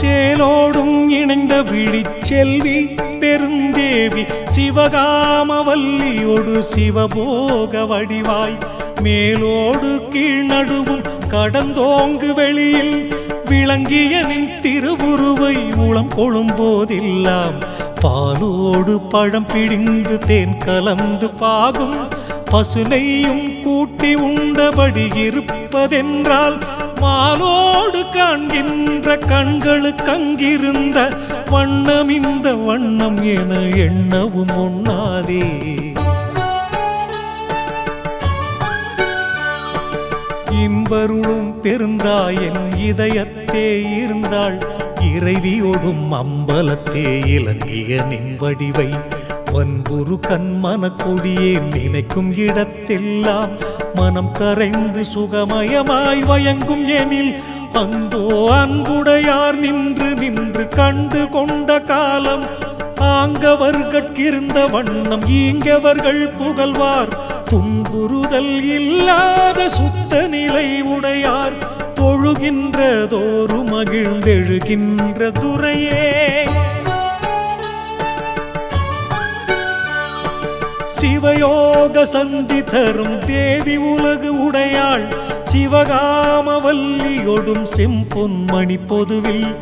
சேலோடும் இணைந்த விழிச்செல்வி பெருந்தேவி சிவகாமவல்லியோடு சிவபோக வடிவாய் மேலோடு கீழ் நடுவும் கடந்தோங்கு வெளியில் விளங்கியனின் திருவுருவை உளம் கொழும்போதெல்லாம் பாலோடு பழம் பிடிந்து தேன் கலந்து பாகும் பசுனையும் கூட்டி உண்டபடி இருப்பதென்றால் மாலோடு காண்கின்ற கண்களுக்கு அங்கிருந்த வண்ணம் இந்த வண்ணம் என எண்ணவும் ஒண்ணாதே இன்பருளும் பெருந்தாயன் இதயத்தே இருந்தாள் இறைவியோடும் அம்பலத்தே இலங்கிய நின் வடிவை வன்புரு கண்மன கொடியே நினைக்கும் இடத்தெல்லாம் மனம் கரைந்து சுகமயமாய் வயங்கும் எனில் அந்தோ அன்புடையார் நின்று நின்று கண்டு கொண்ட காலம் ஆங்கவர்கட்கிருந்த வண்ணம் ஈங்கவர்கள் புகழ்வார். துன்புறுதல் இல்லாத சுத்த நிலை உடையார். தொழுகின்றதோறு மகிழ்ந்தெழுகின்ற துறையே. சிவயோக சந்தி தரும் தேவி உலகு உடையாள். சிவகாமவல்லியொடும் செம்பொன்மணி பொதுவில்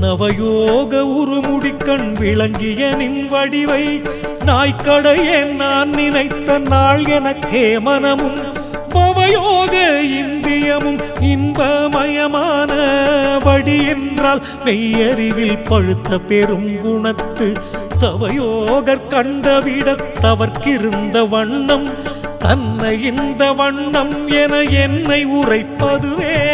நவயோக உருமுடிக்கண் விளங்கிய நின் வடிவை. நாய்க்கடையே நான் நினைத்த நாள் எனக்கே மனமும். பவயோக இந்தியமும் இன்பமயமான வடி என்றால் மெய்யறிவில் பழுத்த பெரும் குணத்து தவயோகர் கண்டவிடத்தவர்க்கிருந்த வண்ணம் தன்னை இந்த வண்ணம் என என்னை உரைப்பதுவே.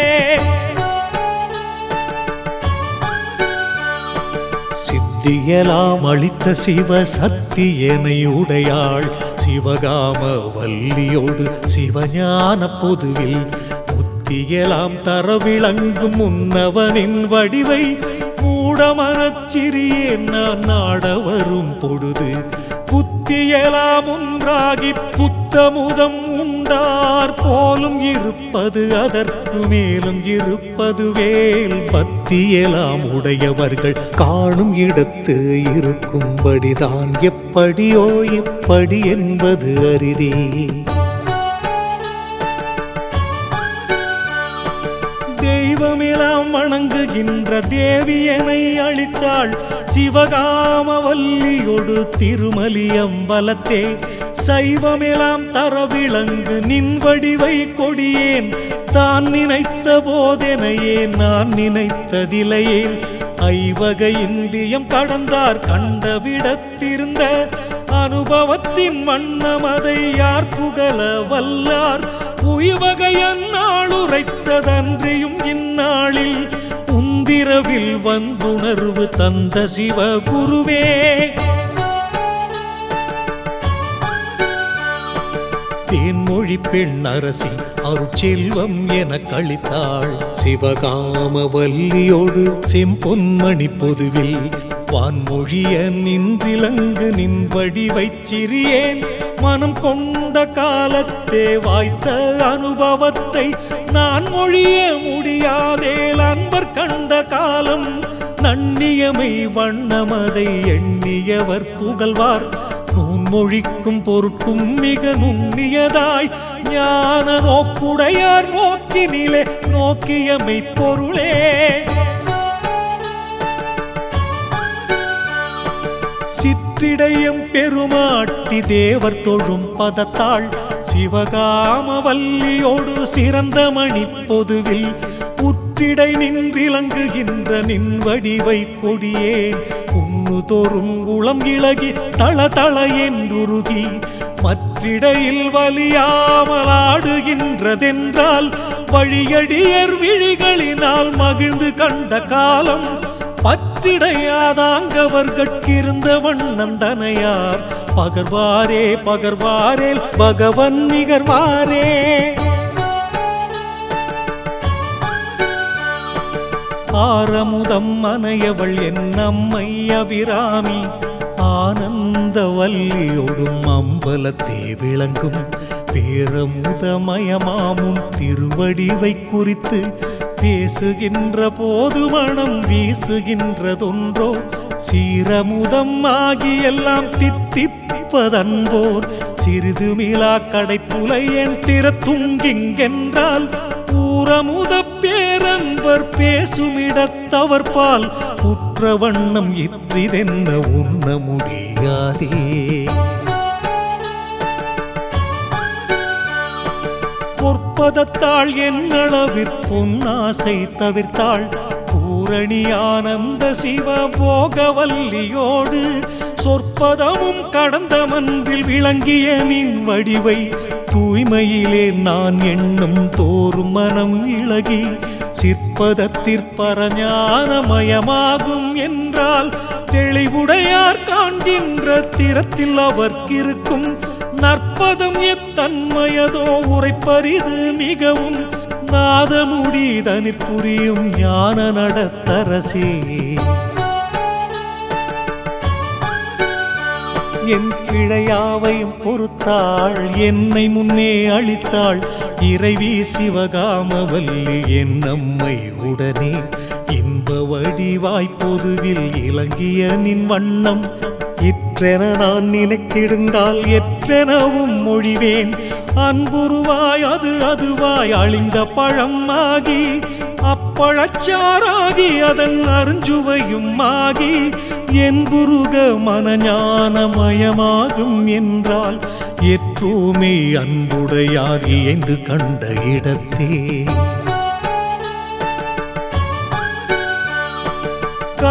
சித்தியலாம் அளித்த சிவ சத்தியனை உடையாள். சிவகாம வல்லியோடு சிவஞான பொதுவில். புத்தியலாம் தரவிளங்கும் முன்னவனின் வடிவை மூடமரச்சிறியே நான் நாட வரும் பொழுது. புத்தியலாம் ஒன்றாகி புத்தமுதம் உண்டார் போலும் இருப்பது அதற்கு மேலும் இருப்பது வேல். பத்தியலாம் உடையவர்கள் காணும் இடத்து இருக்கும்படிதான். எப்படியோ இப்படி என்பது அரிதே. தெய்வமெல்லாம் வணங்குகின்ற தேவியனை அளித்தாள் சிவகாமவல்லியொடு திருமலியம்பலத்தே சைவமெலாம் தர விளங்கு நின் வடிவை கொடியேன். தான் நினைத்த போதெனையே நான் நினைத்ததிலையே ஐவக இந்தியம் கடந்தார் கண்டவிடத்திருந்த அனுபவத்தின் வண்ணமதை யார் புகழ வல்லார்? உய்வகையன் நாள் உரைத்ததன்றியும் இந்நாளில் உந்திரவில் வந்துணர்வு தந்த சிவகுருவே. தேன்மொழி பெண் அரசி அருட்செல்வம் என கழித்தாள் சிவகாம வல்லியோடு செம்பொன்மணி பொதுவில் வான்மொழிய நின்றிலங்கு நின் வடிவைச் சிறியேன் மனம் கொண்ட காலத்தே வாய்த்த அனுபவத்தை நான் மொழிய முடியாதே. அன்பர் கண்ட காலம் நன்னியமை வண்ணமதை எண்ணியவர் புகழ்வார். நூன்மொழிக்கும் பொருட்கும் மிக நுண்ணியதாய். ஞான நோக்குடையார் நோக்கினிலே நோக்கியமை பொருளே. சிற்றிடையம் பெருமாட்டி தேவர் தொழும் பதத்தாள் சிவகாம வல்லியோடு சிறந்த மணி பொதுவில் உற்றிடை நின்றிலங்குகின்ற நின் வடிவை கொடியேன். உண்ணு தோறும் குளம் இளகி தள தள என்றுருகி மற்றிடையில் வலியாமலாடுகின்றதென்றால் வழியடியர் விழிகளினால் மகிழ்ந்து கண்ட காலம் பற்றிடையாதாங்கவர்கட்கிருந்த வண்ணந்தனையார் பகர்வாரே பகர்வாரேல் பகவன் நிகர்வாரே. ஆரமுதம் அனையவள் என் அம்மை அபிராமி. ஆனந்த வல்லியோடும் அம்பலத்தே விளங்கும். பேரமுதமயமாமுன் திருவடிவை குறித்து பேசுகின்ற போது மனம் வீசுகின்றதொன்றோ சீரமுதம் ஆகி எல்லாம் தித்திப்பதன்போர் சிறிது மிலா கடைப்புலை என் திறத்துங்கிங்கென்றால் ஊரமுத பேரன்பர் பேசுமிடத்தவர் பால் குற்ற வண்ணம் இற்றிதென்ன உண்ண முடியாதே. பொற்பதத்தாள் என்னளவிற் பொன்னாசை தவிர்த்தாள். பூரணி ஆனந்த சிவ போகவல்லியோடு சொற்பதமும் கடந்த மன்பில் விளங்கிய நின் வடிவை தூய்மையிலே நான் எண்ணும் தோறும் மனம் இழகி சிற்பதத்திற்பரஞானமயமாகும் என்றால் தெளிவுடையார் காண்கின்ற திறத்தில் அவர்க்கிருக்கும் நற்பதம் எத்தன்மையதோ உரைப்பரிது மிகவும். நாதமுடி புரியும் ஞான நடத்தரசி. என் பிழையாவையும் பொறுத்தாள் என்னை முன்னே அளித்தாள். இறைவி சிவகாமவல்லி என் நம்மை உடனே. இன்ப வடிவாய் பொதுவில் இலங்கிய நின் வண்ணம் இற்றென நான் நினைத்திருந்தால் எற்றெனவும் மொழிவேன். அன்புருவாய் அது அதுவாய் அழிந்த பழம் ஆகி அப்பழச்சாராகி அதன் அருஞ்சுவையும் ஆகி என் குருக மனஞானமயமாகும் என்றால் எற்றோமே அன்புடையார் இயந்து கண்ட இடத்தே.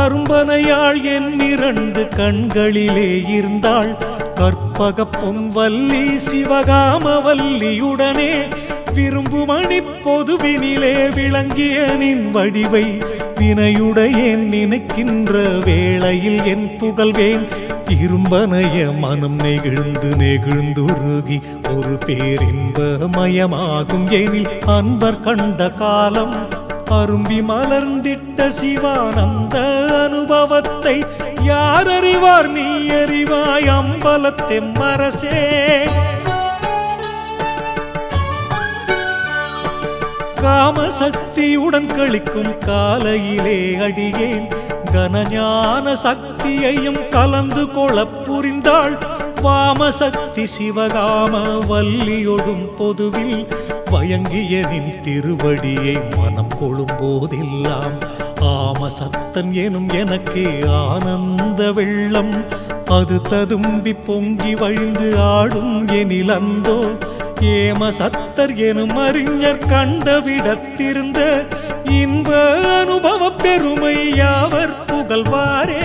கரும்பனையாள் என் இரண்டு கண்களிலே இருந்தாள். கற்பக பொன்வல்லி சிவகாமவல்லியுடனே விரும்புமணி பொதுவினிலே விளங்கிய நின் வடிவை வினையுடையேன் நினைக்கின்ற வேளையில் என் புகழ்வேன். இரும்பனைய மனம் நெகிழ்ந்து நெகிழ்ந்துருகி ஒரு பேரின்ப மயமாகும் எனில் அன்பர் கண்ட காலம் அரும்பி மலர்ந்திட்ட சிவானந்த அனுபவத்தை யார் அறிவார் நீ அறிவாய் அம்பலத்தெம்மரசே காமசக்தியுடன் கழிக்கும் காலையிலே அடியேன். கனஞான சக்தியையும் கலந்து கொள புரிந்தாள். வாமசக்தி சிவகாம வல்லியொடும் பொதுவில் வயங்கிய நின் திருவடியை மனம் கொழும்போதெல்லாம் ஆம சத்தன் எனும் எனக்கு ஆனந்த வெள்ளம். அது ததும்பி பொங்கி வழிந்து ஆடும் எனில் அந்தோ ஏம சத்தர் எனும் அறிஞர் கண்டவிடத்திருந்த இன்ப அனுபவ பெருமை யாவர் புகழ்வாரே.